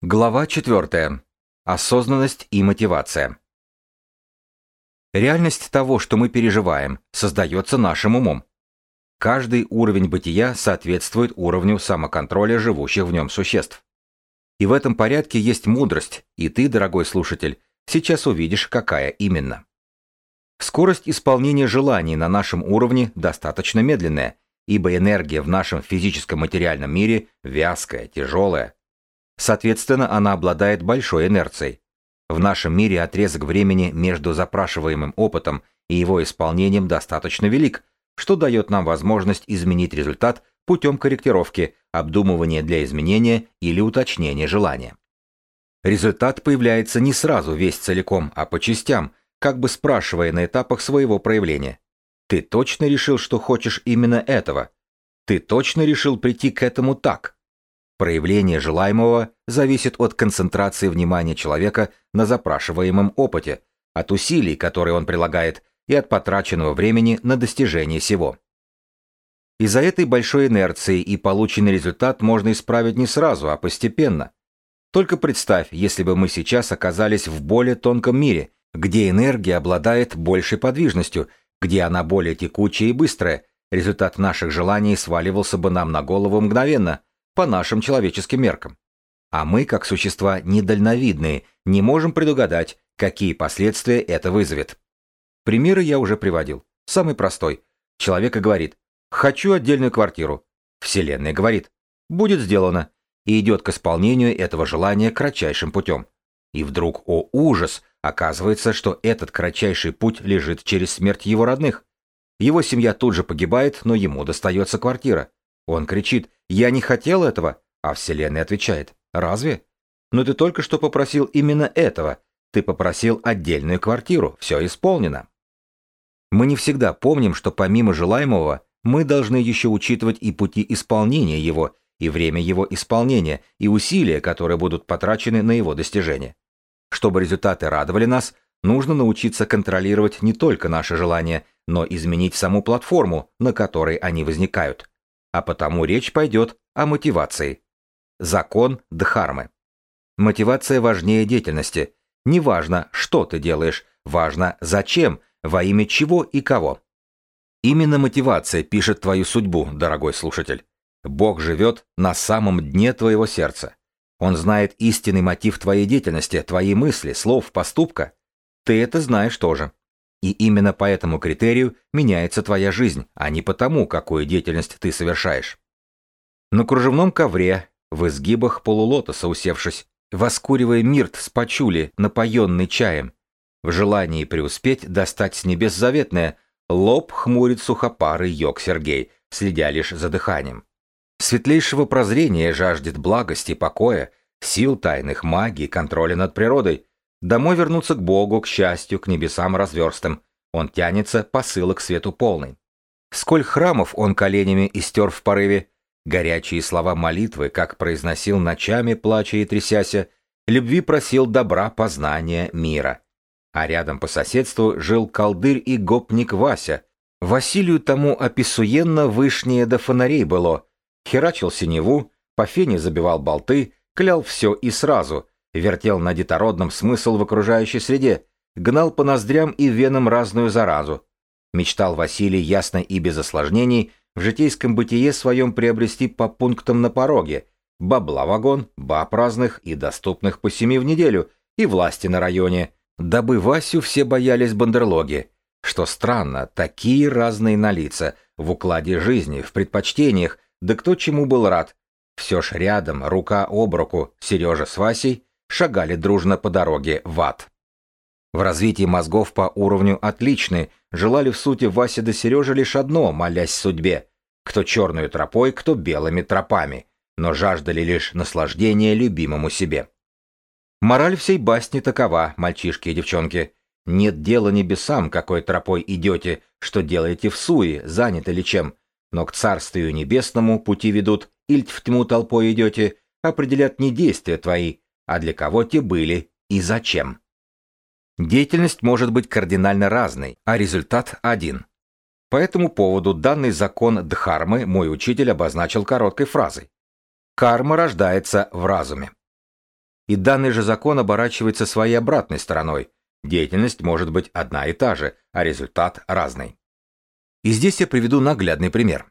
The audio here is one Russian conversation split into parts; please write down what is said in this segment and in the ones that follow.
Глава 4. Осознанность и мотивация. Реальность того, что мы переживаем, создается нашим умом. Каждый уровень бытия соответствует уровню самоконтроля живущих в нем существ. И в этом порядке есть мудрость, и ты, дорогой слушатель, сейчас увидишь, какая именно. Скорость исполнения желаний на нашем уровне достаточно медленная, ибо энергия в нашем физическом материальном мире вязкая, тяжелая. Соответственно, она обладает большой инерцией. В нашем мире отрезок времени между запрашиваемым опытом и его исполнением достаточно велик, что дает нам возможность изменить результат путем корректировки, обдумывания для изменения или уточнения желания. Результат появляется не сразу весь целиком, а по частям, как бы спрашивая на этапах своего проявления. Ты точно решил, что хочешь именно этого? Ты точно решил прийти к этому так? Проявление желаемого зависит от концентрации внимания человека на запрашиваемом опыте, от усилий, которые он прилагает, и от потраченного времени на достижение сего. Из-за этой большой инерции и полученный результат можно исправить не сразу, а постепенно. Только представь, если бы мы сейчас оказались в более тонком мире, где энергия обладает большей подвижностью, где она более текучая и быстрая, результат наших желаний сваливался бы нам на голову мгновенно, по нашим человеческим меркам. А мы, как существа недальновидные, не можем предугадать, какие последствия это вызовет. Примеры я уже приводил. Самый простой. Человек говорит «хочу отдельную квартиру». Вселенная говорит «будет сделано» и идет к исполнению этого желания кратчайшим путем. И вдруг, о ужас, Оказывается, что этот кратчайший путь лежит через смерть его родных. Его семья тут же погибает, но ему достается квартира. Он кричит «Я не хотел этого», а Вселенная отвечает «Разве? Но ты только что попросил именно этого. Ты попросил отдельную квартиру. Все исполнено». Мы не всегда помним, что помимо желаемого, мы должны еще учитывать и пути исполнения его, и время его исполнения, и усилия, которые будут потрачены на его достижение. Чтобы результаты радовали нас, нужно научиться контролировать не только наши желания, но изменить саму платформу, на которой они возникают. А потому речь пойдет о мотивации. Закон Дхармы. Мотивация важнее деятельности. Не важно, что ты делаешь, важно зачем, во имя чего и кого. Именно мотивация пишет твою судьбу, дорогой слушатель. Бог живет на самом дне твоего сердца. Он знает истинный мотив твоей деятельности, твои мысли, слов, поступка. Ты это знаешь тоже. И именно по этому критерию меняется твоя жизнь, а не потому, какую деятельность ты совершаешь. На кружевном ковре, в изгибах полулотоса усевшись, воскуривая мирт с пачули, напоенный чаем, в желании преуспеть достать с небес заветное, лоб хмурит сухопарый йог Сергей, следя лишь за дыханием. Светлейшего прозрения жаждет благости, покоя, сил тайных, магии, контроля над природой. Домой вернуться к Богу, к счастью, к небесам разверстым. Он тянется, посылок к свету полный. Сколь храмов он коленями истер в порыве, горячие слова молитвы, как произносил ночами, плача и трясяся, любви просил добра, познания, мира. А рядом по соседству жил колдырь и гопник Вася. Василию тому описуенно вышнее до фонарей было, херачил синеву, по фене забивал болты, клял все и сразу, вертел на детородном смысл в окружающей среде, гнал по ноздрям и венам разную заразу. Мечтал Василий ясно и без осложнений в житейском бытие своем приобрести по пунктам на пороге, бабла вагон, баб разных и доступных по семи в неделю, и власти на районе, дабы Васю все боялись бандерлоги. Что странно, такие разные на лица, в укладе жизни, в предпочтениях, да кто чему был рад. Все ж рядом, рука об руку, Сережа с Васей шагали дружно по дороге в ад. В развитии мозгов по уровню отличны, желали в сути Вася да Сережа лишь одно, молясь судьбе. Кто черную тропой, кто белыми тропами, но жаждали лишь наслаждения любимому себе. Мораль всей басни такова, мальчишки и девчонки. Нет дела небесам, какой тропой идете, что делаете в суе, заняты ли чем, но к Царствию Небесному пути ведут, иль в тьму толпой идете, определят не действия твои, а для кого те были и зачем. Деятельность может быть кардинально разной, а результат один. По этому поводу данный закон Дхармы мой учитель обозначил короткой фразой. Карма рождается в разуме. И данный же закон оборачивается своей обратной стороной. Деятельность может быть одна и та же, а результат разный. И здесь я приведу наглядный пример.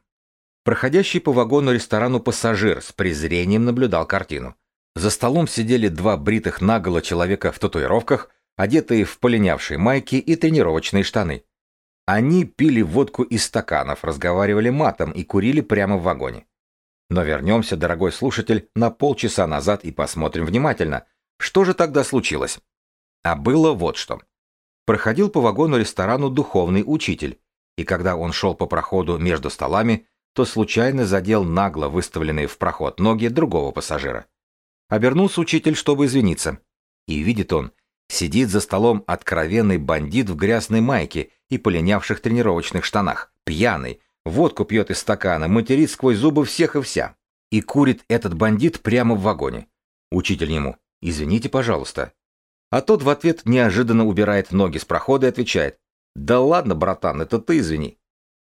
Проходящий по вагону ресторану пассажир с презрением наблюдал картину. За столом сидели два бритых наголо человека в татуировках, одетые в полинявшие майки и тренировочные штаны. Они пили водку из стаканов, разговаривали матом и курили прямо в вагоне. Но вернемся, дорогой слушатель, на полчаса назад и посмотрим внимательно, что же тогда случилось. А было вот что. Проходил по вагону-ресторану духовный учитель, и когда он шел по проходу между столами, то случайно задел нагло выставленные в проход ноги другого пассажира. Обернулся учитель, чтобы извиниться. И видит он, сидит за столом откровенный бандит в грязной майке и полинявших тренировочных штанах, пьяный, водку пьет из стакана, материт сквозь зубы всех и вся. И курит этот бандит прямо в вагоне. Учитель ему, извините, пожалуйста. А тот в ответ неожиданно убирает ноги с прохода и отвечает, да ладно, братан, это ты извини.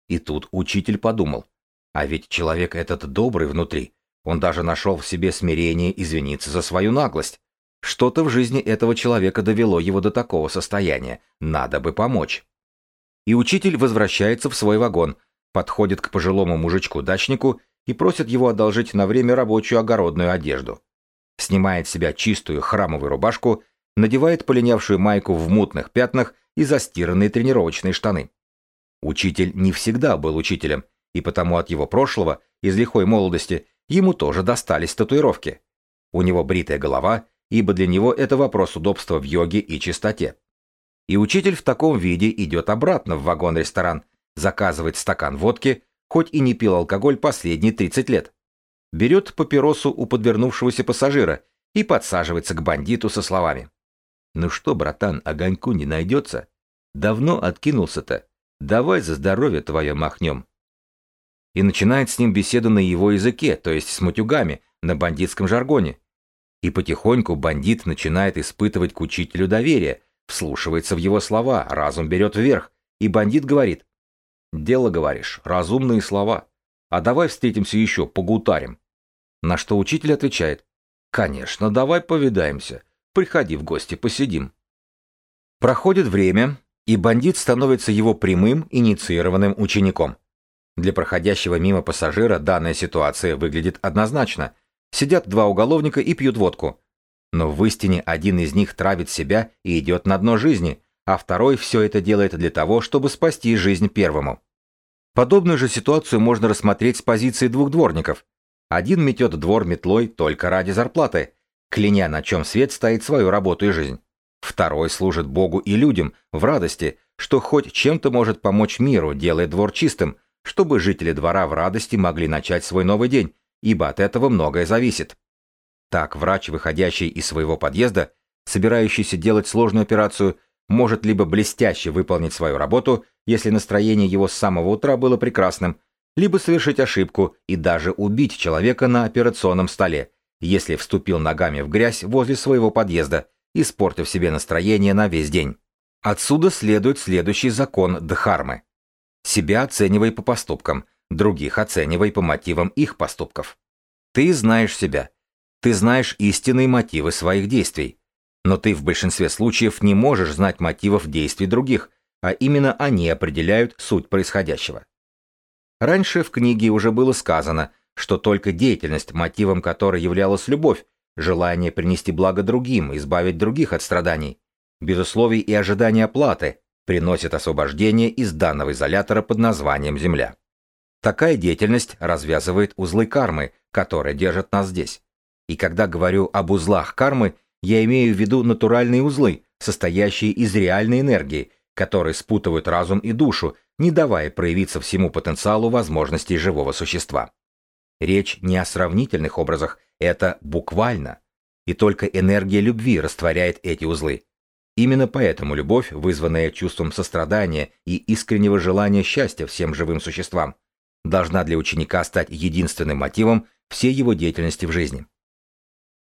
И тут учитель подумал, а ведь человек этот добрый внутри, он даже нашел в себе смирение извиниться за свою наглость. Что-то в жизни этого человека довело его до такого состояния, надо бы помочь. И учитель возвращается в свой вагон, подходит к пожилому мужичку-дачнику и просит его одолжить на время рабочую огородную одежду. Снимает с себя чистую храмовую рубашку, надевает полинявшую майку в мутных пятнах и застиранные тренировочные штаны. Учитель не всегда был учителем, и потому от его прошлого, из лихой молодости, ему тоже достались татуировки. У него бритая голова, ибо для него это вопрос удобства в йоге и чистоте. И учитель в таком виде идет обратно в вагон-ресторан, заказывает стакан водки, хоть и не пил алкоголь последние 30 лет. Берет папиросу у подвернувшегося пассажира и подсаживается к бандиту со словами. «Ну что, братан, огоньку не найдется? Давно откинулся-то. Давай за здоровье твое махнем» и начинает с ним беседу на его языке, то есть с матюгами, на бандитском жаргоне. И потихоньку бандит начинает испытывать к учителю доверие, вслушивается в его слова, разум берет вверх, и бандит говорит, «Дело, говоришь, разумные слова, а давай встретимся еще, погутарим». На что учитель отвечает, «Конечно, давай повидаемся, приходи в гости, посидим». Проходит время, и бандит становится его прямым инициированным учеником. Для проходящего мимо пассажира данная ситуация выглядит однозначно. Сидят два уголовника и пьют водку. Но в истине один из них травит себя и идет на дно жизни, а второй все это делает для того, чтобы спасти жизнь первому. Подобную же ситуацию можно рассмотреть с позиции двух дворников. Один метет двор метлой только ради зарплаты, кляня, на чем свет стоит свою работу и жизнь. Второй служит Богу и людям в радости, что хоть чем-то может помочь миру, делая двор чистым, чтобы жители двора в радости могли начать свой новый день, ибо от этого многое зависит. Так врач, выходящий из своего подъезда, собирающийся делать сложную операцию, может либо блестяще выполнить свою работу, если настроение его с самого утра было прекрасным, либо совершить ошибку и даже убить человека на операционном столе, если вступил ногами в грязь возле своего подъезда, испортив себе настроение на весь день. Отсюда следует следующий закон Дхармы. Себя оценивай по поступкам, других оценивай по мотивам их поступков. Ты знаешь себя. Ты знаешь истинные мотивы своих действий. Но ты в большинстве случаев не можешь знать мотивов действий других, а именно они определяют суть происходящего. Раньше в книге уже было сказано, что только деятельность, мотивом которой являлась любовь, желание принести благо другим, избавить других от страданий, без условий и ожидания оплаты, приносит освобождение из данного изолятора под названием Земля. Такая деятельность развязывает узлы кармы, которые держат нас здесь. И когда говорю об узлах кармы, я имею в виду натуральные узлы, состоящие из реальной энергии, которые спутывают разум и душу, не давая проявиться всему потенциалу возможностей живого существа. Речь не о сравнительных образах, это буквально. И только энергия любви растворяет эти узлы, Именно поэтому любовь, вызванная чувством сострадания и искреннего желания счастья всем живым существам, должна для ученика стать единственным мотивом всей его деятельности в жизни.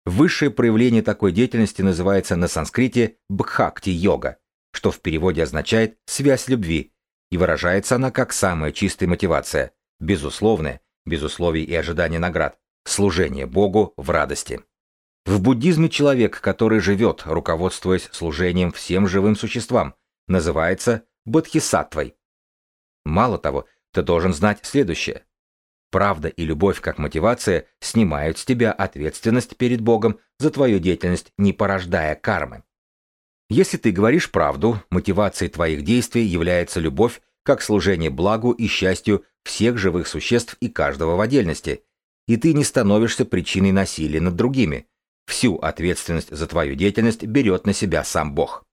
Высшее проявление такой деятельности называется на санскрите бхакти-йога, что в переводе означает «связь любви», и выражается она как самая чистая мотивация, безусловная, без условий и ожидания наград, служение Богу в радости. В буддизме человек, который живет, руководствуясь служением всем живым существам, называется бодхисаттвой. Мало того, ты должен знать следующее. Правда и любовь как мотивация снимают с тебя ответственность перед Богом за твою деятельность, не порождая кармы. Если ты говоришь правду, мотивацией твоих действий является любовь как служение благу и счастью всех живых существ и каждого в отдельности, и ты не становишься причиной насилия над другими. Всю ответственность за твою деятельность берет на себя сам Бог.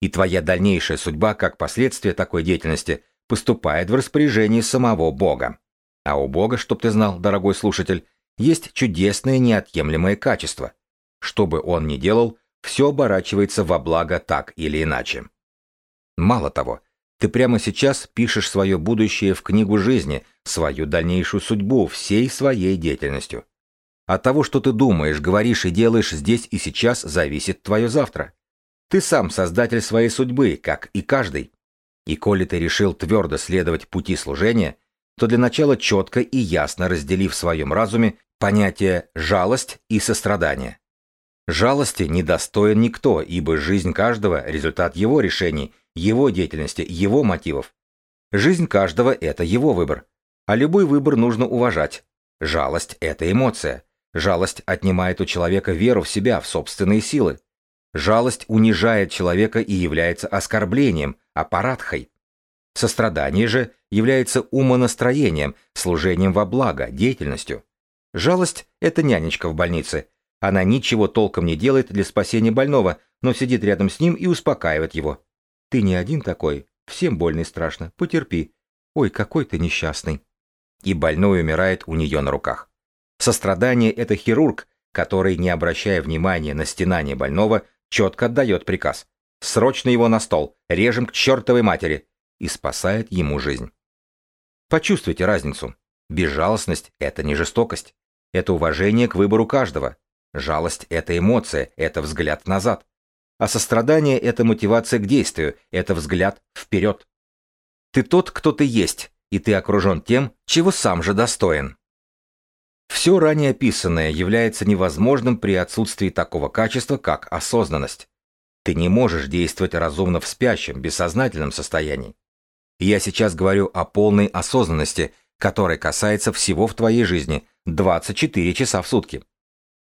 И твоя дальнейшая судьба, как последствие такой деятельности, поступает в распоряжении самого Бога. А у Бога, чтоб ты знал, дорогой слушатель, есть чудесное неотъемлемое качество. Что бы он ни делал, все оборачивается во благо так или иначе. Мало того, ты прямо сейчас пишешь свое будущее в книгу жизни, свою дальнейшую судьбу всей своей деятельностью. От того, что ты думаешь, говоришь и делаешь здесь и сейчас, зависит твое завтра. Ты сам создатель своей судьбы, как и каждый. И коли ты решил твердо следовать пути служения, то для начала четко и ясно разделив в своем разуме понятие «жалость» и «сострадание». Жалости недостоин никто, ибо жизнь каждого – результат его решений, его деятельности, его мотивов. Жизнь каждого – это его выбор. А любой выбор нужно уважать. Жалость – это эмоция. Жалость отнимает у человека веру в себя, в собственные силы. Жалость унижает человека и является оскорблением, аппаратхой. Сострадание же является умонастроением, служением во благо, деятельностью. Жалость – это нянечка в больнице. Она ничего толком не делает для спасения больного, но сидит рядом с ним и успокаивает его. Ты не один такой, всем больно и страшно, потерпи. Ой, какой ты несчастный. И больной умирает у нее на руках. Сострадание – это хирург, который, не обращая внимания на стенание больного, четко отдает приказ. Срочно его на стол, режем к чертовой матери и спасает ему жизнь. Почувствуйте разницу. Безжалостность – это не жестокость. Это уважение к выбору каждого. Жалость – это эмоция, это взгляд назад. А сострадание – это мотивация к действию, это взгляд вперед. Ты тот, кто ты есть, и ты окружен тем, чего сам же достоин. Все ранее описанное является невозможным при отсутствии такого качества, как осознанность. Ты не можешь действовать разумно в спящем, бессознательном состоянии. Я сейчас говорю о полной осознанности, которая касается всего в твоей жизни 24 часа в сутки.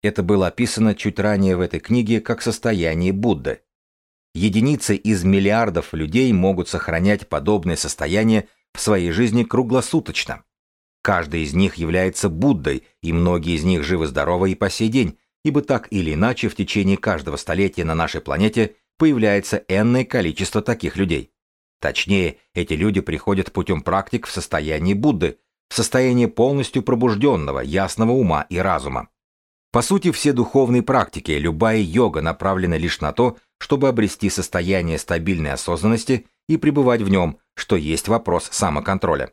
Это было описано чуть ранее в этой книге как состояние Будды. Единицы из миллиардов людей могут сохранять подобное состояние в своей жизни круглосуточно. Каждый из них является Буддой, и многие из них живы-здоровы и по сей день, ибо так или иначе в течение каждого столетия на нашей планете появляется энное количество таких людей. Точнее, эти люди приходят путем практик в состоянии Будды, в состоянии полностью пробужденного, ясного ума и разума. По сути, все духовные практики, любая йога направлена лишь на то, чтобы обрести состояние стабильной осознанности и пребывать в нем, что есть вопрос самоконтроля.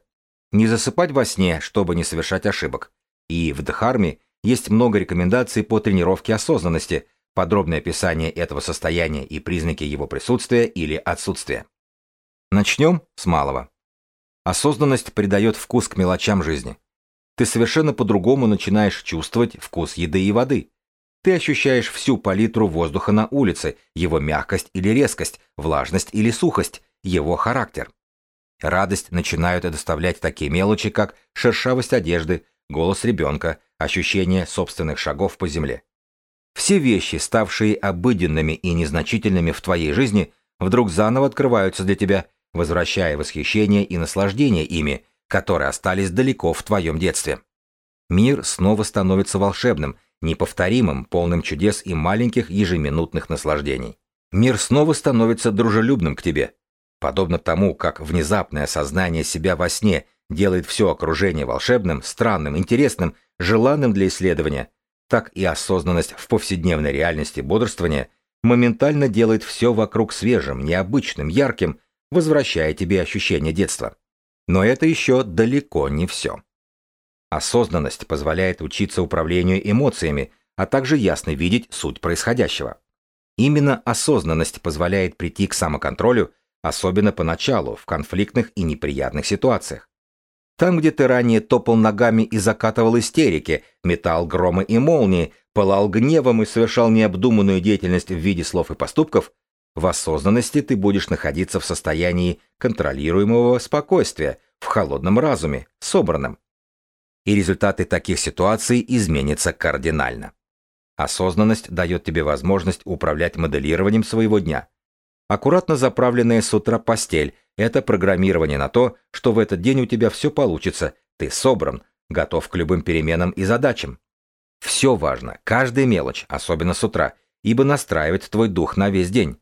Не засыпать во сне, чтобы не совершать ошибок. И в Дхарме есть много рекомендаций по тренировке осознанности, подробное описание этого состояния и признаки его присутствия или отсутствия. Начнем с малого. Осознанность придает вкус к мелочам жизни. Ты совершенно по-другому начинаешь чувствовать вкус еды и воды. Ты ощущаешь всю палитру воздуха на улице, его мягкость или резкость, влажность или сухость, его характер. Радость начинают доставлять такие мелочи, как шершавость одежды, голос ребенка, ощущение собственных шагов по земле. Все вещи, ставшие обыденными и незначительными в твоей жизни, вдруг заново открываются для тебя, возвращая восхищение и наслаждение ими, которые остались далеко в твоем детстве. Мир снова становится волшебным, неповторимым, полным чудес и маленьких ежеминутных наслаждений. Мир снова становится дружелюбным к тебе, Подобно тому, как внезапное осознание себя во сне делает все окружение волшебным, странным, интересным, желанным для исследования, так и осознанность в повседневной реальности бодрствования моментально делает все вокруг свежим, необычным, ярким, возвращая тебе ощущение детства. Но это еще далеко не все. Осознанность позволяет учиться управлению эмоциями, а также ясно видеть суть происходящего. Именно осознанность позволяет прийти к самоконтролю особенно поначалу, в конфликтных и неприятных ситуациях. Там, где ты ранее топал ногами и закатывал истерики, метал громы и молнии, пылал гневом и совершал необдуманную деятельность в виде слов и поступков, в осознанности ты будешь находиться в состоянии контролируемого спокойствия, в холодном разуме, собранном. И результаты таких ситуаций изменятся кардинально. Осознанность дает тебе возможность управлять моделированием своего дня. Аккуратно заправленная с утра постель – это программирование на то, что в этот день у тебя все получится, ты собран, готов к любым переменам и задачам. Все важно, каждая мелочь, особенно с утра, ибо настраивает твой дух на весь день.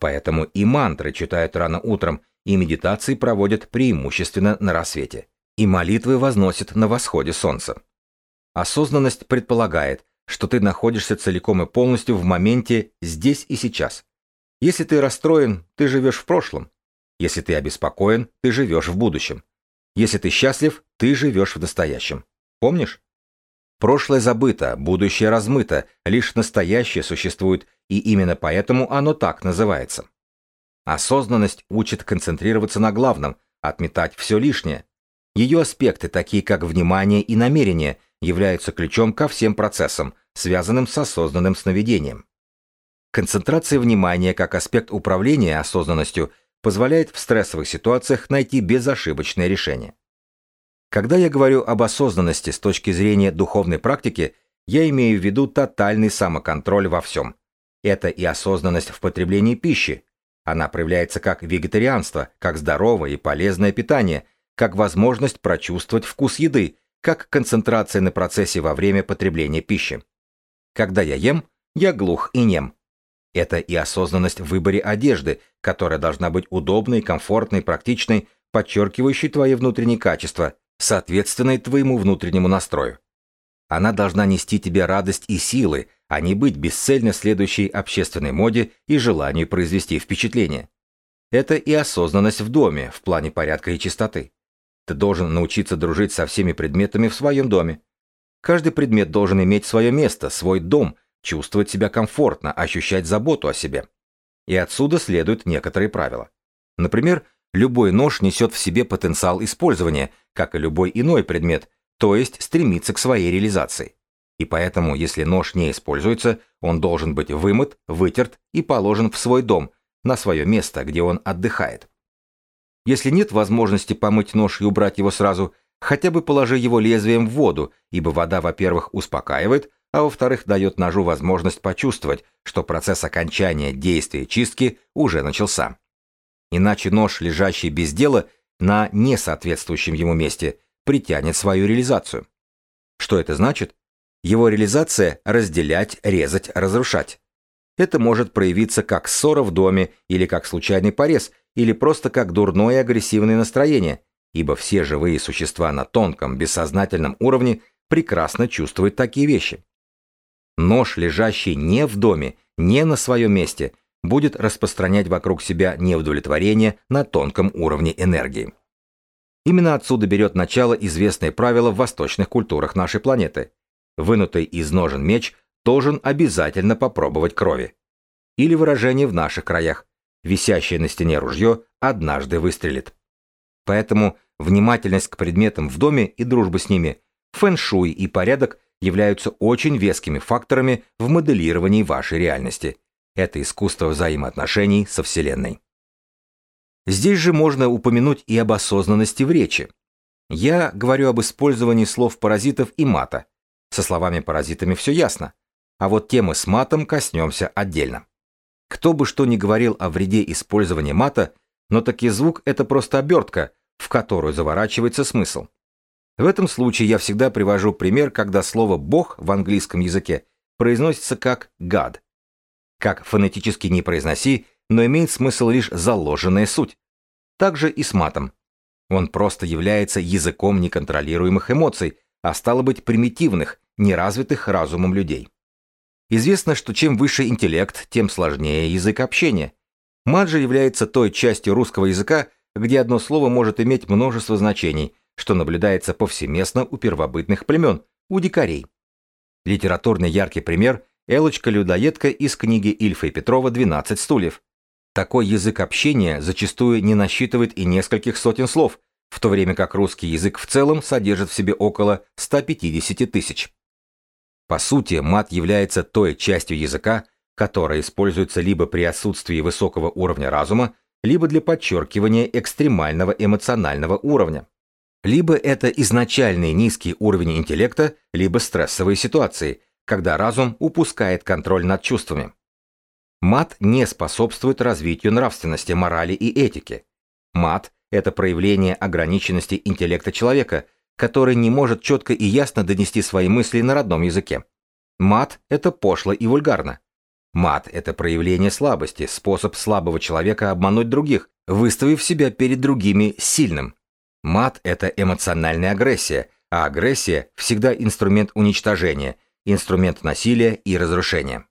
Поэтому и мантры читают рано утром, и медитации проводят преимущественно на рассвете, и молитвы возносят на восходе солнца. Осознанность предполагает, что ты находишься целиком и полностью в моменте здесь и сейчас. Если ты расстроен, ты живешь в прошлом. Если ты обеспокоен, ты живешь в будущем. Если ты счастлив, ты живешь в настоящем. Помнишь? Прошлое забыто, будущее размыто, лишь настоящее существует, и именно поэтому оно так называется. Осознанность учит концентрироваться на главном, отметать все лишнее. Ее аспекты, такие как внимание и намерение, являются ключом ко всем процессам, связанным с осознанным сновидением. Концентрация внимания как аспект управления осознанностью позволяет в стрессовых ситуациях найти безошибочное решение. Когда я говорю об осознанности с точки зрения духовной практики, я имею в виду тотальный самоконтроль во всем. Это и осознанность в потреблении пищи. Она проявляется как вегетарианство, как здоровое и полезное питание, как возможность прочувствовать вкус еды, как концентрация на процессе во время потребления пищи. Когда я ем, я глух и нем. Это и осознанность в выборе одежды, которая должна быть удобной, комфортной, практичной, подчеркивающей твои внутренние качества, соответственной твоему внутреннему настрою. Она должна нести тебе радость и силы, а не быть бесцельно следующей общественной моде и желанию произвести впечатление. Это и осознанность в доме в плане порядка и чистоты. Ты должен научиться дружить со всеми предметами в своем доме. Каждый предмет должен иметь свое место, свой дом, чувствовать себя комфортно, ощущать заботу о себе. И отсюда следуют некоторые правила. Например, Любой нож несет в себе потенциал использования, как и любой иной предмет, то есть стремится к своей реализации. И поэтому, если нож не используется, он должен быть вымыт, вытерт и положен в свой дом, на свое место, где он отдыхает. Если нет возможности помыть нож и убрать его сразу, хотя бы положи его лезвием в воду, ибо вода, во-первых, успокаивает, а во-вторых, дает ножу возможность почувствовать, что процесс окончания действия чистки уже начался. Иначе нож, лежащий без дела на несоответствующем ему месте, притянет свою реализацию. Что это значит? Его реализация – разделять, резать, разрушать. Это может проявиться как ссора в доме, или как случайный порез, или просто как дурное агрессивное настроение, ибо все живые существа на тонком, бессознательном уровне прекрасно чувствуют такие вещи. Нож, лежащий не в доме, не на своем месте, будет распространять вокруг себя неудовлетворение на тонком уровне энергии. Именно отсюда берет начало известное правило в восточных культурах нашей планеты. Вынутый из ножен меч должен обязательно попробовать крови. Или выражение в наших краях. Висящее на стене ружье однажды выстрелит. Поэтому внимательность к предметам в доме и дружба с ними, фэн-шуй и порядок являются очень вескими факторами в моделировании вашей реальности – это искусство взаимоотношений со Вселенной. Здесь же можно упомянуть и об осознанности в речи. Я говорю об использовании слов паразитов и мата. Со словами-паразитами все ясно. А вот темы с матом коснемся отдельно. Кто бы что ни говорил о вреде использования мата, но таки звук – это просто обертка, в которую заворачивается смысл. В этом случае я всегда привожу пример, когда слово «бог» в английском языке произносится как «God», как фонетически не произноси, но имеет смысл лишь заложенная суть. Так же и с матом. Он просто является языком неконтролируемых эмоций, а стало быть примитивных, неразвитых разумом людей. Известно, что чем выше интеллект, тем сложнее язык общения. Мат же является той частью русского языка, где одно слово может иметь множество значений, что наблюдается повсеместно у первобытных племен, у дикарей. Литературный яркий пример Элочка-людоедка из книги Ильфа и Петрова «12 стульев». Такой язык общения зачастую не насчитывает и нескольких сотен слов, в то время как русский язык в целом содержит в себе около 150 тысяч. По сути, мат является той частью языка, которая используется либо при отсутствии высокого уровня разума, либо для подчеркивания экстремального эмоционального уровня. Либо это изначальный низкий уровень интеллекта, либо стрессовые ситуации, когда разум упускает контроль над чувствами. Мат не способствует развитию нравственности, морали и этики. Мат – это проявление ограниченности интеллекта человека, который не может четко и ясно донести свои мысли на родном языке. Мат – это пошло и вульгарно. Мат – это проявление слабости, способ слабого человека обмануть других, выставив себя перед другими сильным. Мат – это эмоциональная агрессия, а агрессия – всегда инструмент уничтожения, инструмент насилия и разрушения.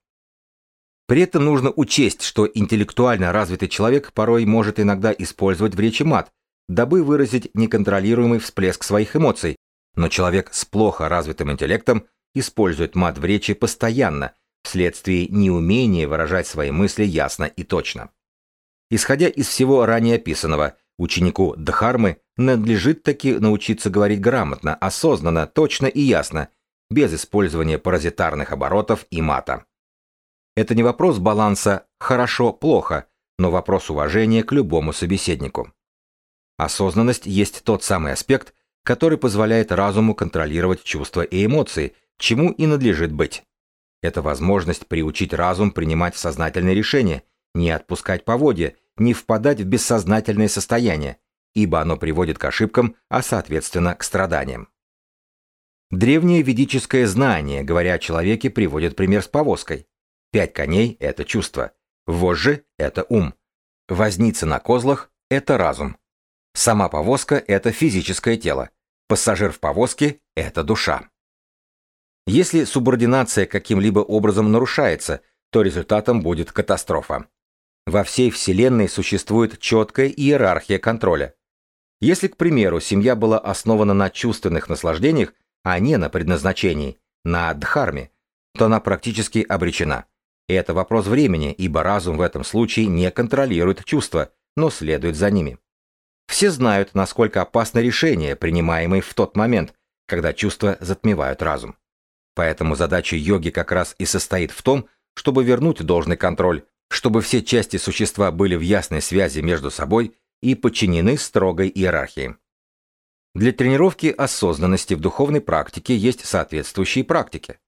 При этом нужно учесть, что интеллектуально развитый человек порой может иногда использовать в речи мат, дабы выразить неконтролируемый всплеск своих эмоций, но человек с плохо развитым интеллектом использует мат в речи постоянно, вследствие неумения выражать свои мысли ясно и точно. Исходя из всего ранее описанного, ученику Дхармы надлежит таки научиться говорить грамотно, осознанно, точно и ясно, без использования паразитарных оборотов и мата. Это не вопрос баланса «хорошо-плохо», но вопрос уважения к любому собеседнику. Осознанность есть тот самый аспект, который позволяет разуму контролировать чувства и эмоции, чему и надлежит быть. Это возможность приучить разум принимать сознательные решения, не отпускать поводья, не впадать в бессознательное состояние, ибо оно приводит к ошибкам, а соответственно к страданиям. Древнее ведическое знание, говоря о человеке, приводит пример с повозкой. Пять коней – это чувство. Вожжи – это ум. Возница на козлах – это разум. Сама повозка – это физическое тело. Пассажир в повозке – это душа. Если субординация каким-либо образом нарушается, то результатом будет катастрофа. Во всей Вселенной существует четкая иерархия контроля. Если, к примеру, семья была основана на чувственных наслаждениях, а не на предназначении, на дхарме, то она практически обречена – и это вопрос времени, ибо разум в этом случае не контролирует чувства, но следует за ними. Все знают, насколько опасно решение, принимаемое в тот момент, когда чувства затмевают разум. Поэтому задача йоги как раз и состоит в том, чтобы вернуть должный контроль, чтобы все части существа были в ясной связи между собой и подчинены строгой иерархии. Для тренировки осознанности в духовной практике есть соответствующие практики.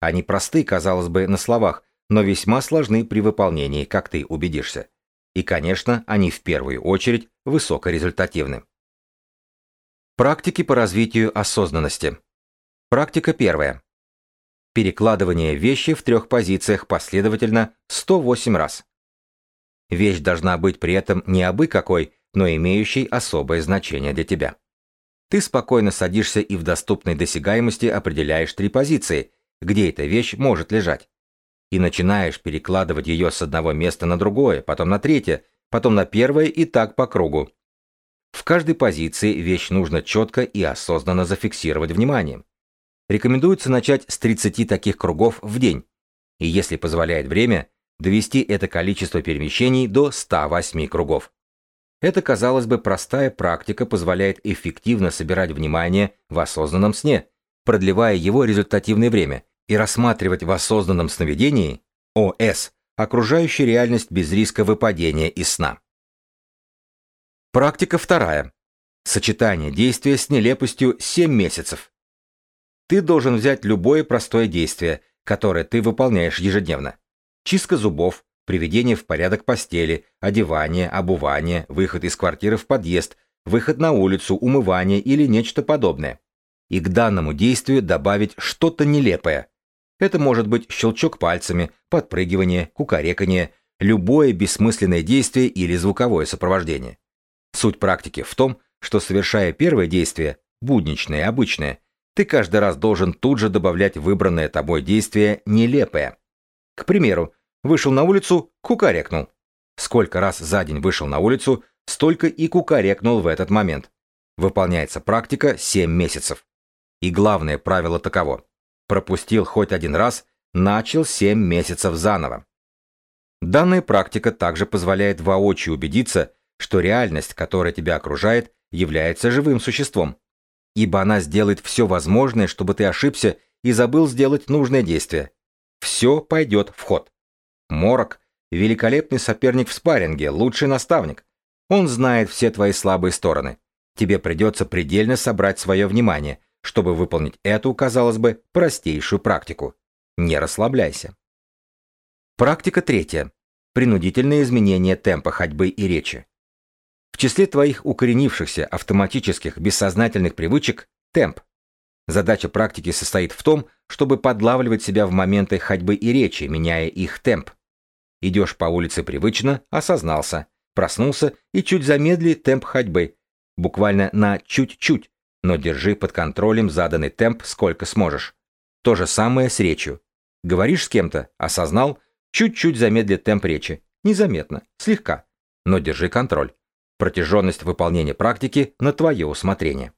Они просты, казалось бы, на словах, но весьма сложны при выполнении, как ты убедишься. И, конечно, они в первую очередь высокорезультативны. Практики по развитию осознанности. Практика первая. Перекладывание вещи в трех позициях последовательно 108 раз. Вещь должна быть при этом не абы какой, но имеющей особое значение для тебя. Ты спокойно садишься и в доступной досягаемости определяешь три позиции, где эта вещь может лежать и начинаешь перекладывать ее с одного места на другое, потом на третье, потом на первое и так по кругу. В каждой позиции вещь нужно четко и осознанно зафиксировать вниманием. Рекомендуется начать с 30 таких кругов в день, и если позволяет время, довести это количество перемещений до 108 кругов. Эта, казалось бы, простая практика позволяет эффективно собирать внимание в осознанном сне, продлевая его результативное время, и рассматривать в осознанном сновидении ОС окружающую реальность без риска выпадения из сна. Практика вторая. Сочетание действия с нелепостью 7 месяцев. Ты должен взять любое простое действие, которое ты выполняешь ежедневно. Чистка зубов, приведение в порядок постели, одевание, обувание, выход из квартиры в подъезд, выход на улицу, умывание или нечто подобное. И к данному действию добавить что-то нелепое, это может быть щелчок пальцами, подпрыгивание, кукарекание, любое бессмысленное действие или звуковое сопровождение. Суть практики в том, что совершая первое действие, будничное обычное, ты каждый раз должен тут же добавлять выбранное тобой действие нелепое. К примеру, вышел на улицу, кукарекнул. Сколько раз за день вышел на улицу, столько и кукарекнул в этот момент. Выполняется практика 7 месяцев. И главное правило таково. Пропустил хоть один раз, начал 7 месяцев заново. Данная практика также позволяет воочию убедиться, что реальность, которая тебя окружает, является живым существом. Ибо она сделает все возможное, чтобы ты ошибся и забыл сделать нужное действие. Все пойдет в ход. Морок – великолепный соперник в спарринге, лучший наставник. Он знает все твои слабые стороны. Тебе придется предельно собрать свое внимание, чтобы выполнить эту, казалось бы, простейшую практику. Не расслабляйся. Практика третья. Принудительное изменение темпа ходьбы и речи. В числе твоих укоренившихся автоматических бессознательных привычек – темп. Задача практики состоит в том, чтобы подлавливать себя в моменты ходьбы и речи, меняя их темп. Идешь по улице привычно, осознался, проснулся и чуть замедли темп ходьбы, буквально на чуть-чуть, но держи под контролем заданный темп сколько сможешь. То же самое с речью. Говоришь с кем-то, осознал, чуть-чуть замедли темп речи, незаметно, слегка, но держи контроль. Протяженность выполнения практики на твое усмотрение.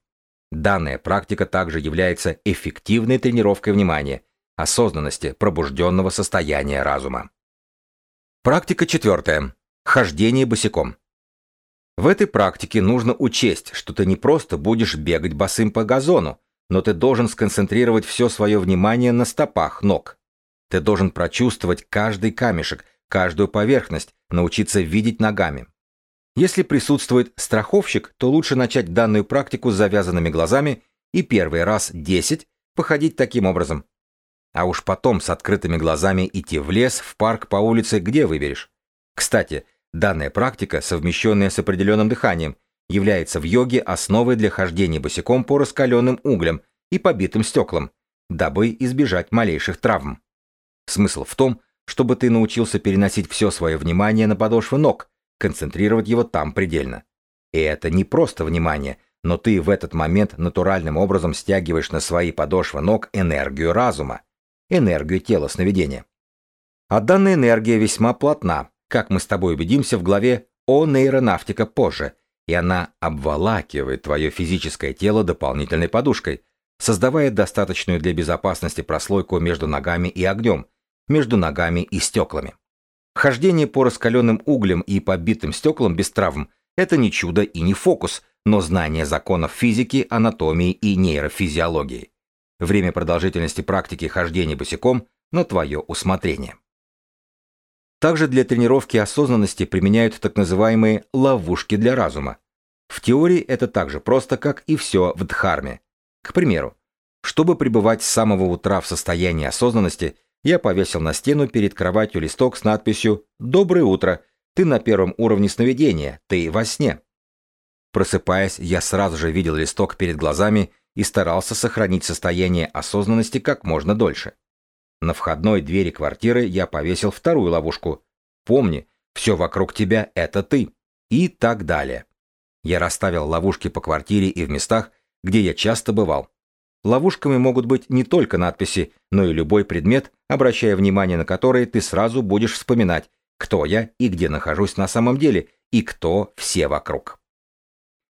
Данная практика также является эффективной тренировкой внимания, осознанности, пробужденного состояния разума. Практика четвертая. Хождение босиком. В этой практике нужно учесть, что ты не просто будешь бегать босым по газону, но ты должен сконцентрировать все свое внимание на стопах ног. Ты должен прочувствовать каждый камешек, каждую поверхность, научиться видеть ногами. Если присутствует страховщик, то лучше начать данную практику с завязанными глазами и первый раз 10 походить таким образом. А уж потом с открытыми глазами идти в лес, в парк, по улице, где выберешь. Кстати, Данная практика, совмещенная с определенным дыханием, является в йоге основой для хождения босиком по раскаленным углям и побитым стеклам, дабы избежать малейших травм. Смысл в том, чтобы ты научился переносить все свое внимание на подошвы ног, концентрировать его там предельно. И это не просто внимание, но ты в этот момент натуральным образом стягиваешь на свои подошвы ног энергию разума, энергию тела сновидения. А данная энергия весьма плотна, как мы с тобой убедимся в главе о нейронавтика позже, и она обволакивает твое физическое тело дополнительной подушкой, создавая достаточную для безопасности прослойку между ногами и огнем, между ногами и стеклами. Хождение по раскаленным углям и побитым стеклам без травм – это не чудо и не фокус, но знание законов физики, анатомии и нейрофизиологии. Время продолжительности практики хождения босиком на твое усмотрение. Также для тренировки осознанности применяют так называемые ловушки для разума. В теории это так же просто, как и все в дхарме. К примеру, чтобы пребывать с самого утра в состоянии осознанности, я повесил на стену перед кроватью листок с надписью «Доброе утро! Ты на первом уровне сновидения, ты во сне». Просыпаясь, я сразу же видел листок перед глазами и старался сохранить состояние осознанности как можно дольше. На входной двери квартиры я повесил вторую ловушку. Помни, все вокруг тебя — это ты. И так далее. Я расставил ловушки по квартире и в местах, где я часто бывал. Ловушками могут быть не только надписи, но и любой предмет, обращая внимание на который ты сразу будешь вспоминать, кто я и где нахожусь на самом деле, и кто все вокруг.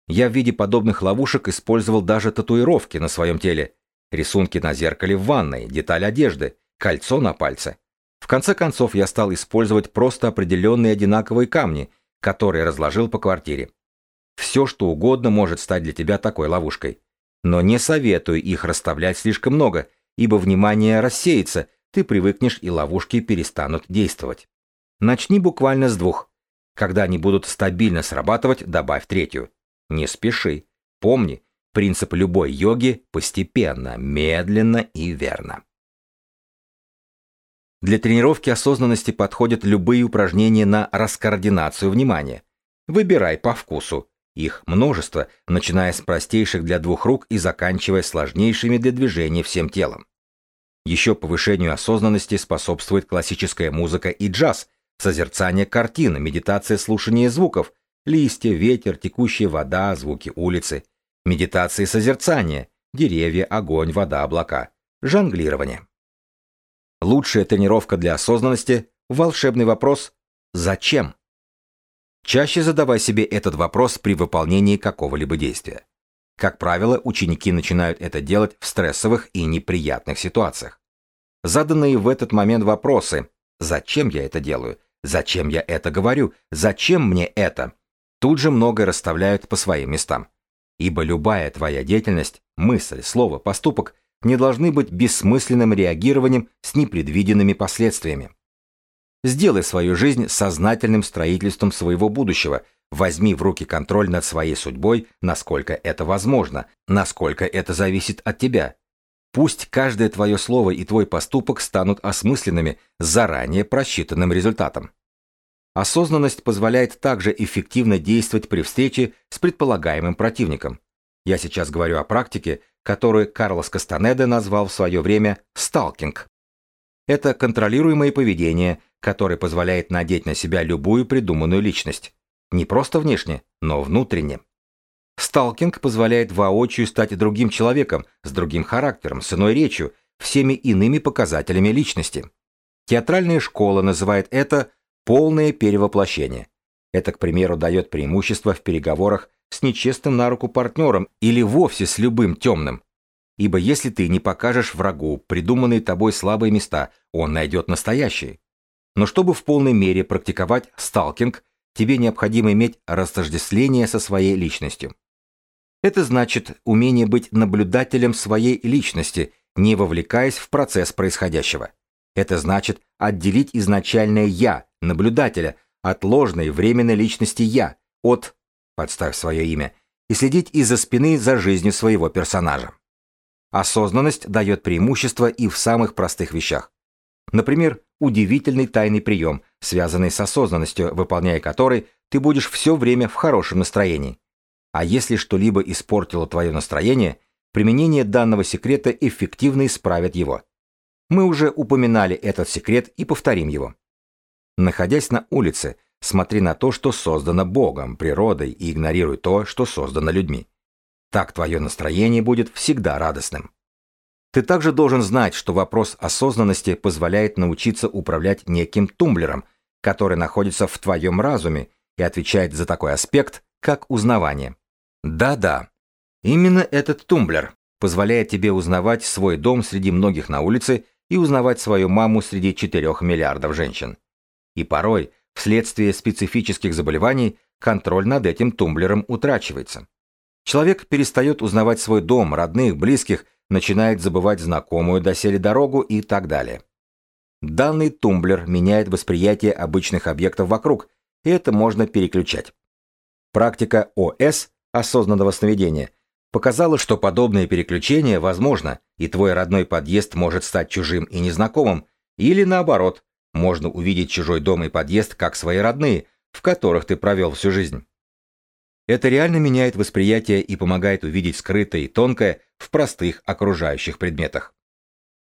Я в виде подобных ловушек использовал даже татуировки на своем теле, рисунки на зеркале в ванной, деталь одежды, кольцо на пальце. В конце концов я стал использовать просто определенные одинаковые камни, которые разложил по квартире. Все, что угодно может стать для тебя такой ловушкой. Но не советую их расставлять слишком много, ибо внимание рассеется, ты привыкнешь и ловушки перестанут действовать. Начни буквально с двух. Когда они будут стабильно срабатывать, добавь третью. Не спеши. Помни, принцип любой йоги постепенно, медленно и верно. Для тренировки осознанности подходят любые упражнения на раскоординацию внимания. Выбирай по вкусу. Их множество, начиная с простейших для двух рук и заканчивая сложнейшими для движения всем телом. Еще повышению осознанности способствует классическая музыка и джаз, созерцание картин, медитация слушания звуков, листья, ветер, текущая вода, звуки улицы, медитация созерцания, деревья, огонь, вода, облака, жонглирование. Лучшая тренировка для осознанности – волшебный вопрос «Зачем?». Чаще задавай себе этот вопрос при выполнении какого-либо действия. Как правило, ученики начинают это делать в стрессовых и неприятных ситуациях. Заданные в этот момент вопросы «Зачем я это делаю?», «Зачем я это говорю?», «Зачем мне это?», тут же многое расставляют по своим местам. ибо любая твоя деятельность, мысль, слово, поступок не должны быть бессмысленным реагированием с непредвиденными последствиями. Сделай свою жизнь сознательным строительством своего будущего, возьми в руки контроль над своей судьбой, насколько это возможно, насколько это зависит от тебя. Пусть каждое твое слово и твой поступок станут осмысленными, заранее просчитанным результатом. Осознанность позволяет также эффективно действовать при встрече с предполагаемым противником. Я сейчас говорю о практике, которую Карлос Кастанеда назвал в свое время «сталкинг». Это контролируемое поведение, которое позволяет надеть на себя любую придуманную личность. Не просто внешне, но внутренне. Сталкинг позволяет воочию стать другим человеком, с другим характером, с иной речью, всеми иными показателями личности. Театральная школа называет это Полное перевоплощение. Это, к примеру, дает преимущество в переговорах с нечестным на руку партнером или вовсе с любым темным. Ибо если ты не покажешь врагу придуманные тобой слабые места, он найдет настоящие. Но чтобы в полной мере практиковать сталкинг, тебе необходимо иметь растождествление со своей личностью. Это значит умение быть наблюдателем своей личности, не вовлекаясь в процесс происходящего. Это значит отделить изначальное «я», наблюдателя, от ложной временной личности «я», от «подставь свое имя», и следить из-за спины за жизнью своего персонажа. Осознанность дает преимущество и в самых простых вещах. Например, удивительный тайный прием, связанный с осознанностью, выполняя который ты будешь все время в хорошем настроении. А если что-либо испортило твое настроение, применение данного секрета эффективно исправит его. Мы уже упоминали этот секрет и повторим его. Находясь на улице, смотри на то, что создано Богом, природой, и игнорируй то, что создано людьми. Так твое настроение будет всегда радостным. Ты также должен знать, что вопрос осознанности позволяет научиться управлять неким тумблером, который находится в твоем разуме и отвечает за такой аспект, как узнавание. Да-да, именно этот тумблер позволяет тебе узнавать свой дом среди многих на улице и узнавать свою маму среди 4 миллиардов женщин. И порой, вследствие специфических заболеваний, контроль над этим тумблером утрачивается. Человек перестает узнавать свой дом, родных, близких, начинает забывать знакомую доселе дорогу и так далее. Данный тумблер меняет восприятие обычных объектов вокруг, и это можно переключать. Практика ОС, осознанного сновидения, показало, что подобное переключение возможно, и твой родной подъезд может стать чужим и незнакомым, или наоборот, можно увидеть чужой дом и подъезд как свои родные, в которых ты провел всю жизнь. Это реально меняет восприятие и помогает увидеть скрытое и тонкое в простых окружающих предметах.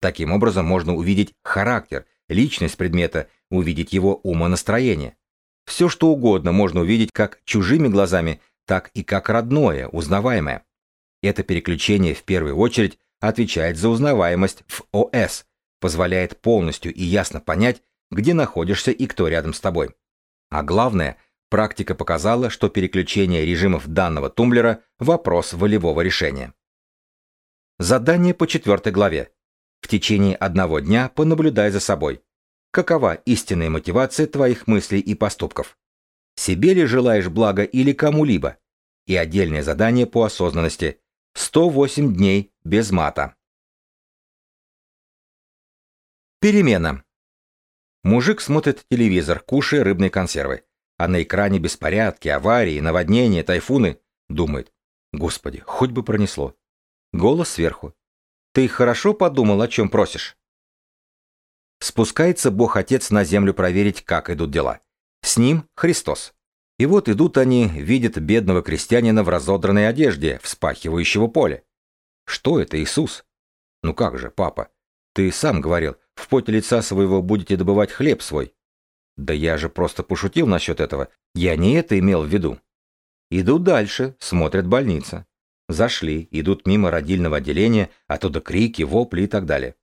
Таким образом можно увидеть характер, личность предмета, увидеть его умонастроение. Все что угодно можно увидеть как чужими глазами, так и как родное, узнаваемое. Это переключение в первую очередь отвечает за узнаваемость в ОС, позволяет полностью и ясно понять, где находишься и кто рядом с тобой. А главное, практика показала, что переключение режимов данного тумблера – вопрос волевого решения. Задание по четвертой главе. В течение одного дня понаблюдай за собой. Какова истинная мотивация твоих мыслей и поступков? Себе ли желаешь блага или кому-либо? И отдельное задание по осознанности. 108 дней без мата. Перемена. Мужик смотрит телевизор, кушая рыбные консервы. А на экране беспорядки, аварии, наводнения, тайфуны. Думает. Господи, хоть бы пронесло. Голос сверху. Ты хорошо подумал, о чем просишь? Спускается Бог-Отец на землю проверить, как идут дела. С ним Христос. И вот идут они, видят бедного крестьянина в разодранной одежде, вспахивающего поле. Что это, Иисус? Ну как же, папа? Ты сам говорил, в поте лица своего будете добывать хлеб свой. Да я же просто пошутил насчет этого. Я не это имел в виду. Идут дальше, смотрят больница. Зашли, идут мимо родильного отделения, оттуда крики, вопли и так далее.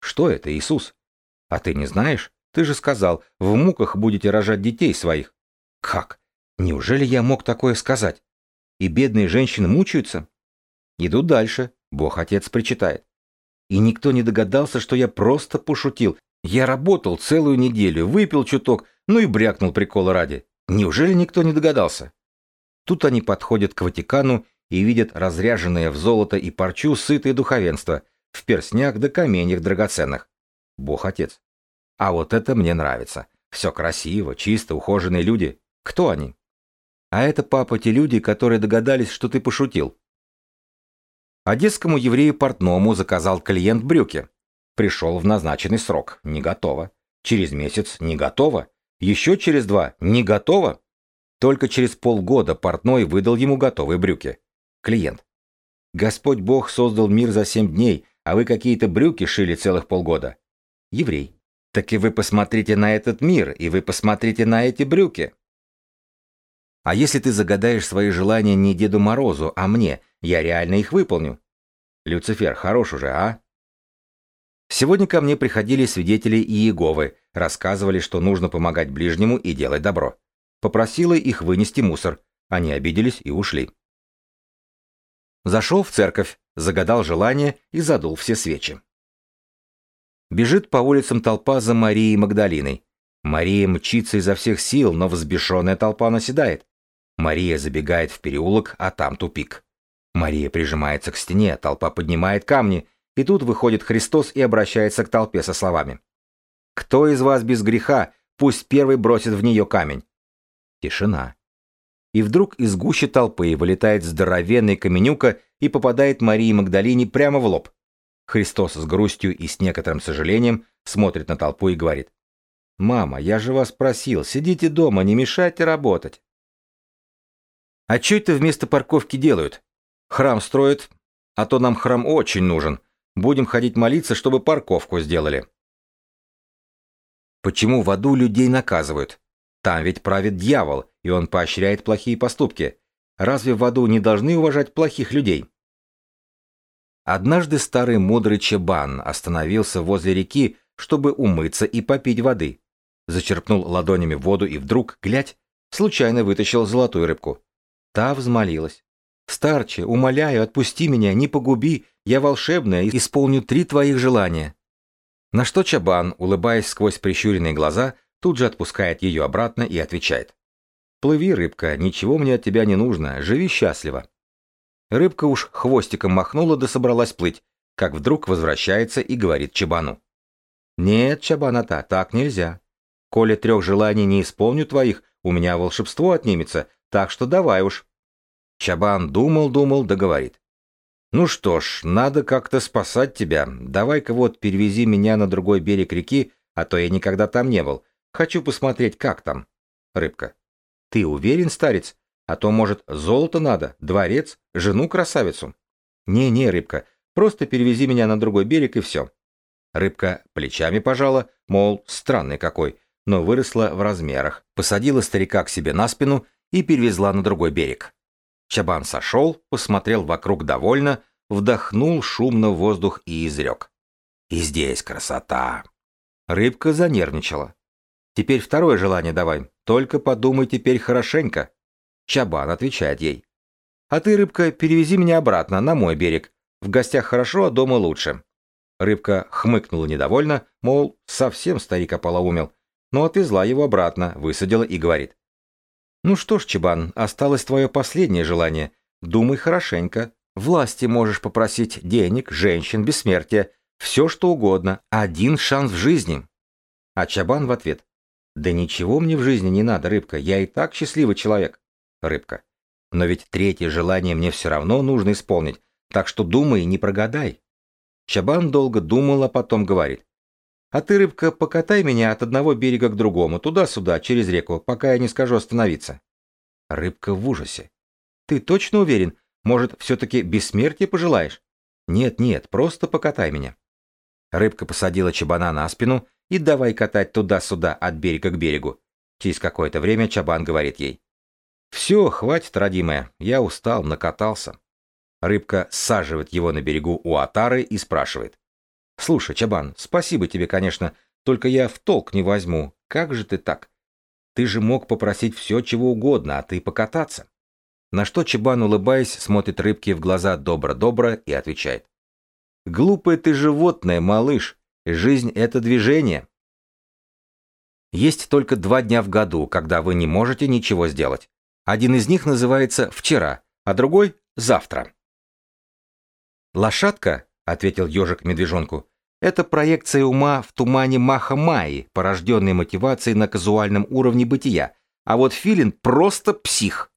Что это, Иисус? А ты не знаешь? Ты же сказал, в муках будете рожать детей своих. Как? Неужели я мог такое сказать? И бедные женщины мучаются? Идут дальше. Бог-отец причитает. И никто не догадался, что я просто пошутил. Я работал целую неделю, выпил чуток, ну и брякнул прикола ради. Неужели никто не догадался? Тут они подходят к Ватикану и видят разряженное в золото и парчу сытое духовенство, в перстнях да каменьях драгоценных. Бог-отец. А вот это мне нравится. Все красиво, чисто, ухоженные люди. Кто они? А это, папа, те люди, которые догадались, что ты пошутил. Одесскому еврею-портному заказал клиент брюки. Пришел в назначенный срок. Не готово. Через месяц не готово. Еще через два не готово. Только через полгода портной выдал ему готовые брюки. Клиент. Господь Бог создал мир за семь дней, а вы какие-то брюки шили целых полгода. Еврей. Так и вы посмотрите на этот мир, и вы посмотрите на эти брюки. А если ты загадаешь свои желания не Деду Морозу, а мне, я реально их выполню. Люцифер, хорош уже, а? Сегодня ко мне приходили свидетели Иеговы, рассказывали, что нужно помогать ближнему и делать добро. Попросила их вынести мусор. Они обиделись и ушли. Зашел в церковь, загадал желание и задул все свечи. Бежит по улицам толпа за Марией Магдалиной. Мария мчится изо всех сил, но взбешенная толпа наседает. Мария забегает в переулок, а там тупик. Мария прижимается к стене, толпа поднимает камни, и тут выходит Христос и обращается к толпе со словами. «Кто из вас без греха, пусть первый бросит в нее камень». Тишина. И вдруг из гущи толпы вылетает здоровенный каменюка и попадает Марии Магдалине прямо в лоб. Христос с грустью и с некоторым сожалением смотрит на толпу и говорит. «Мама, я же вас просил, сидите дома, не мешайте работать». «А что это вместо парковки делают? Храм строят, а то нам храм очень нужен. Будем ходить молиться, чтобы парковку сделали». Почему в аду людей наказывают? Там ведь правит дьявол, и он поощряет плохие поступки. Разве в аду не должны уважать плохих людей? Однажды старый мудрый Чебан остановился возле реки, чтобы умыться и попить воды. Зачерпнул ладонями воду и вдруг, глядь, случайно вытащил золотую рыбку. Та взмолилась. «Старче, умоляю, отпусти меня, не погуби, я волшебная и исполню три твоих желания». На что Чабан, улыбаясь сквозь прищуренные глаза, тут же отпускает ее обратно и отвечает. «Плыви, рыбка, ничего мне от тебя не нужно, живи счастливо». Рыбка уж хвостиком махнула да собралась плыть, как вдруг возвращается и говорит Чабану. «Нет, Чабаната, так нельзя. Коли трех желаний не исполню твоих, у меня волшебство отнимется, так что давай уж». Чабан думал-думал да говорит. «Ну что ж, надо как-то спасать тебя. Давай-ка вот перевези меня на другой берег реки, а то я никогда там не был. Хочу посмотреть, как там». Рыбка. «Ты уверен, старец? А то, может, золото надо, дворец, жену-красавицу. Не-не, рыбка, просто перевези меня на другой берег и все. Рыбка плечами пожала, мол, странный какой, но выросла в размерах, посадила старика к себе на спину и перевезла на другой берег. Чабан сошел, посмотрел вокруг довольно, вдохнул шумно воздух и изрек. И здесь красота. Рыбка занервничала. Теперь второе желание давай, только подумай теперь хорошенько. Чабан отвечает ей. «А ты, рыбка, перевези меня обратно, на мой берег. В гостях хорошо, а дома лучше». Рыбка хмыкнула недовольно, мол, совсем старик ополоумел, но отвезла его обратно, высадила и говорит. «Ну что ж, Чабан, осталось твое последнее желание. Думай хорошенько. Власти можешь попросить денег, женщин, бессмертия, все что угодно. Один шанс в жизни». А Чабан в ответ. «Да ничего мне в жизни не надо, рыбка, я и так счастливый человек». Рыбка. Но ведь третье желание мне все равно нужно исполнить, так что думай, не прогадай. Чабан долго думал, а потом говорит. А ты, рыбка, покатай меня от одного берега к другому, туда-сюда, через реку, пока я не скажу остановиться. Рыбка в ужасе. Ты точно уверен? Может, все-таки бессмертие пожелаешь? Нет-нет, просто покатай меня. Рыбка посадила чабана на спину и давай катать туда-сюда от берега к берегу. Через какое-то время чабан говорит ей. «Все, хватит, родимая, я устал, накатался». Рыбка саживает его на берегу у отары и спрашивает. «Слушай, Чабан, спасибо тебе, конечно, только я в толк не возьму. Как же ты так? Ты же мог попросить все, чего угодно, а ты покататься». На что Чабан, улыбаясь, смотрит рыбке в глаза добро-добро и отвечает. «Глупое ты животное, малыш. Жизнь — это движение». Есть только два дня в году, когда вы не можете ничего сделать. Один из них называется «вчера», а другой завтра. «Лошадка», — ответил ежик медвежонку, — «это проекция ума в тумане Маха Майи, порожденной мотивацией на казуальном уровне бытия, а вот филин просто псих».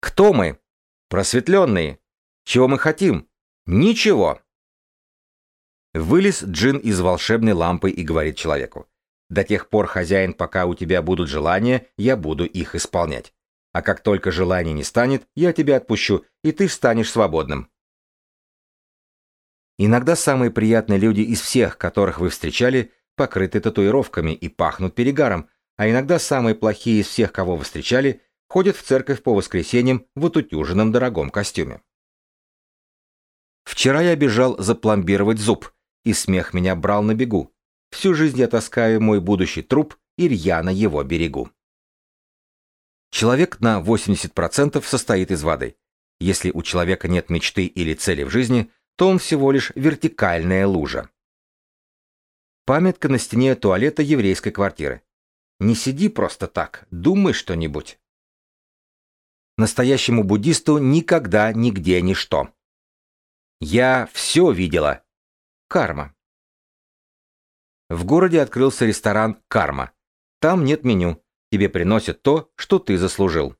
«Кто мы?» «Просветленные. Чего мы хотим?» «Ничего». Вылез джин из волшебной лампы и говорит человеку. До тех пор, хозяин, пока у тебя будут желания, я буду их исполнять. А как только желаний не станет, я тебя отпущу, и ты станешь свободным. Иногда самые приятные люди из всех, которых вы встречали, покрыты татуировками и пахнут перегаром, а иногда самые плохие из всех, кого вы встречали, ходят в церковь по воскресеньям в отутюженном дорогом костюме. Вчера я бежал запломбировать зуб, и смех меня брал на бегу. Всю жизнь я таскаю мой будущий труп и рьяно его берегу. Человек на 80% состоит из воды. Если у человека нет мечты или цели в жизни, то он всего лишь вертикальная лужа. Памятка на стене туалета еврейской квартиры. Не сиди просто так, думай что-нибудь. Настоящему буддисту никогда нигде ничто. Я все видела. Карма. В городе открылся ресторан «Карма». Там нет меню. Тебе приносят то, что ты заслужил.